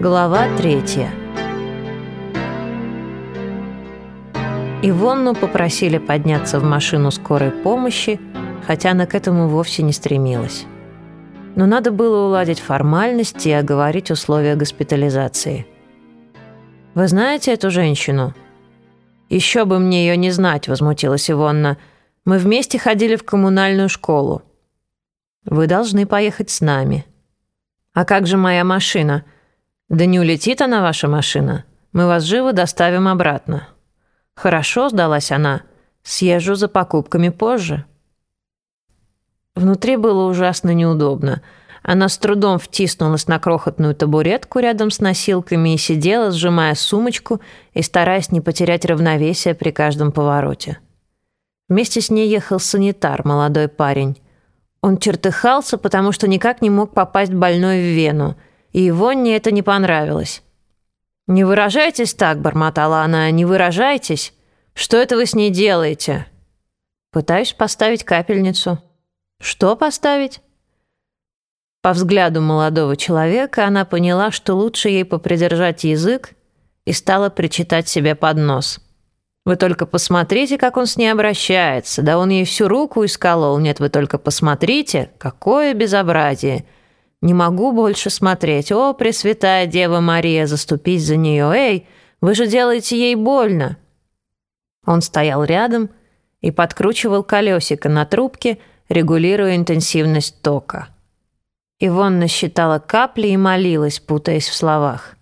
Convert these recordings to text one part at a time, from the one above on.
Глава третья. Ивонну попросили подняться в машину скорой помощи, хотя она к этому вовсе не стремилась. Но надо было уладить формальности и оговорить условия госпитализации. «Вы знаете эту женщину?» «Еще бы мне ее не знать», — возмутилась Ивонна. «Мы вместе ходили в коммунальную школу». «Вы должны поехать с нами». «А как же моя машина?» «Да не улетит она, ваша машина. Мы вас живо доставим обратно». «Хорошо», — сдалась она. «Съезжу за покупками позже». Внутри было ужасно неудобно. Она с трудом втиснулась на крохотную табуретку рядом с носилками и сидела, сжимая сумочку и стараясь не потерять равновесие при каждом повороте. Вместе с ней ехал санитар, молодой парень. Он чертыхался, потому что никак не мог попасть больной в вену — и Ивонне это не понравилось. «Не выражайтесь так», — бормотала она, — «не выражайтесь. Что это вы с ней делаете?» «Пытаюсь поставить капельницу». «Что поставить?» По взгляду молодого человека она поняла, что лучше ей попридержать язык и стала причитать себе под нос. «Вы только посмотрите, как он с ней обращается. Да он ей всю руку исколол. Нет, вы только посмотрите, какое безобразие!» Не могу больше смотреть. О, Пресвятая Дева Мария, заступись за нее. Эй, вы же делаете ей больно. Он стоял рядом и подкручивал колесико на трубке, регулируя интенсивность тока. Ивонна считала капли и молилась, путаясь в словах.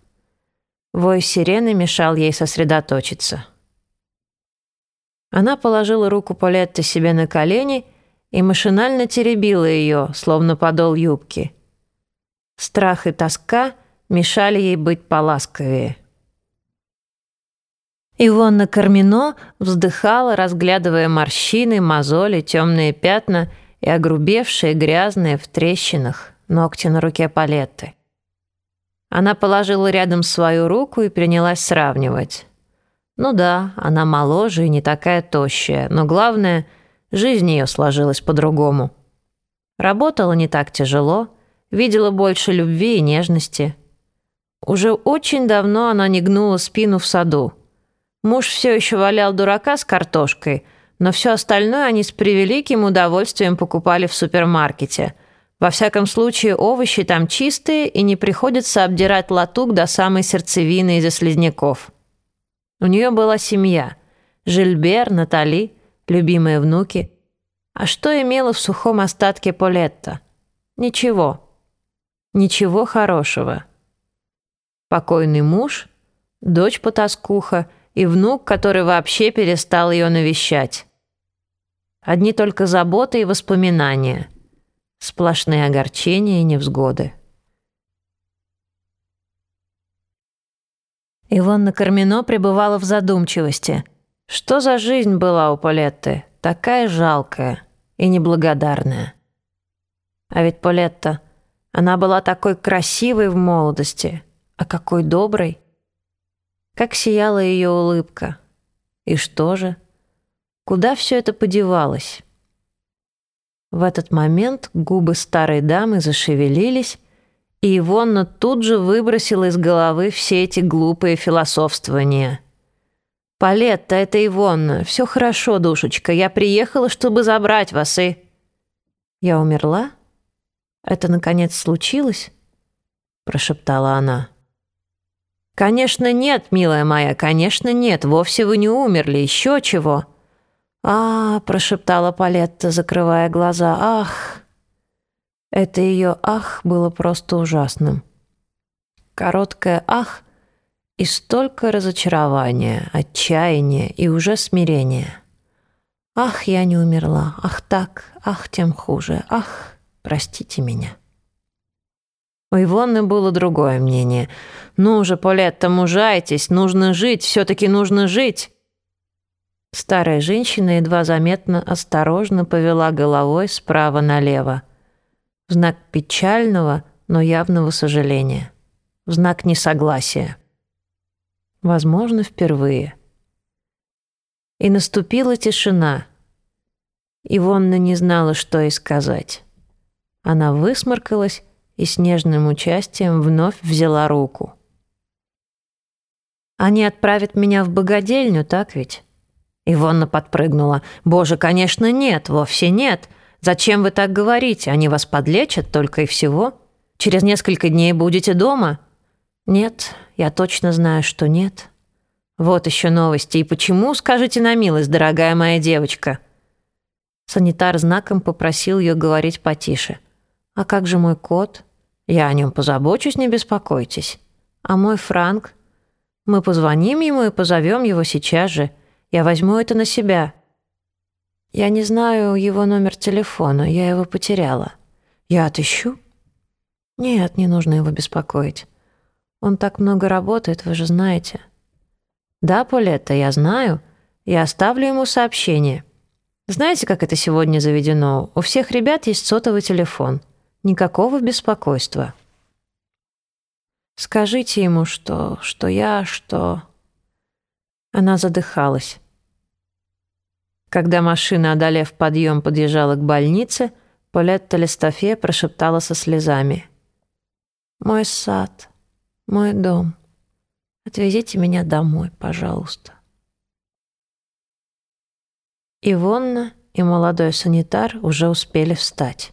Вой сирены мешал ей сосредоточиться. Она положила руку Полетты себе на колени и машинально теребила ее, словно подол юбки — Страх и тоска мешали ей быть поласковее. Ивонна Кармино вздыхала, разглядывая морщины, мозоли, темные пятна и огрубевшие, грязные, в трещинах, ногти на руке палетты. Она положила рядом свою руку и принялась сравнивать. Ну да, она моложе и не такая тощая, но главное, жизнь ее сложилась по-другому. Работала не так тяжело, видела больше любви и нежности. Уже очень давно она не гнула спину в саду. Муж все еще валял дурака с картошкой, но все остальное они с превеликим удовольствием покупали в супермаркете. Во всяком случае, овощи там чистые, и не приходится обдирать латук до самой сердцевины из-за слизняков. У нее была семья. Жильбер, Натали, любимые внуки. А что имела в сухом остатке Полетта? Ничего. Ничего хорошего. Покойный муж, дочь-потаскуха и внук, который вообще перестал ее навещать. Одни только заботы и воспоминания. Сплошные огорчения и невзгоды. Ивонна Кармино пребывала в задумчивости. Что за жизнь была у Полетты? Такая жалкая и неблагодарная. А ведь Полетта она была такой красивой в молодости, а какой доброй. Как сияла ее улыбка. И что же? Куда все это подевалось? В этот момент губы старой дамы зашевелились, и Ивонна тут же выбросила из головы все эти глупые философствования. «Палетта, это Ивонна. Все хорошо, душечка. Я приехала, чтобы забрать вас и...» «Я умерла?» Это, наконец, случилось?» — прошептала она. «Конечно нет, милая моя, конечно нет. Вовсе вы не умерли. Еще чего?» «А, — прошептала Палетта, закрывая глаза, — ах!» Это ее «ах» было просто ужасным. Короткое «ах» и столько разочарования, отчаяния и уже смирения. «Ах, я не умерла! Ах так! Ах, тем хуже! Ах!» Простите меня». У Ивонны было другое мнение. «Ну же, Полетта, мужайтесь, нужно жить, все-таки нужно жить!» Старая женщина едва заметно осторожно повела головой справа налево. В знак печального, но явного сожаления. В знак несогласия. Возможно, впервые. И наступила тишина. Ивонна не знала, что и сказать. Она высморкалась и с нежным участием вновь взяла руку. Они отправят меня в богадельню, так ведь?» Ивонна подпрыгнула. «Боже, конечно, нет, вовсе нет. Зачем вы так говорите? Они вас подлечат только и всего. Через несколько дней будете дома?» «Нет, я точно знаю, что нет». «Вот еще новости. И почему, скажите на милость, дорогая моя девочка?» Санитар знаком попросил ее говорить потише. «А как же мой кот? Я о нем позабочусь, не беспокойтесь. А мой Франк? Мы позвоним ему и позовем его сейчас же. Я возьму это на себя». «Я не знаю его номер телефона, я его потеряла. Я отыщу?» «Нет, не нужно его беспокоить. Он так много работает, вы же знаете». «Да, Полетта, я знаю. Я оставлю ему сообщение. Знаете, как это сегодня заведено? У всех ребят есть сотовый телефон. Никакого беспокойства». «Скажите ему, что... что я... что...» Она задыхалась. Когда машина, одолев подъем, подъезжала к больнице, Полетта Листофе прошептала со слезами. «Мой сад, мой дом». Отвезите меня домой, пожалуйста. Ивонна и молодой санитар уже успели встать.